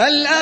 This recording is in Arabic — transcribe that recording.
الآن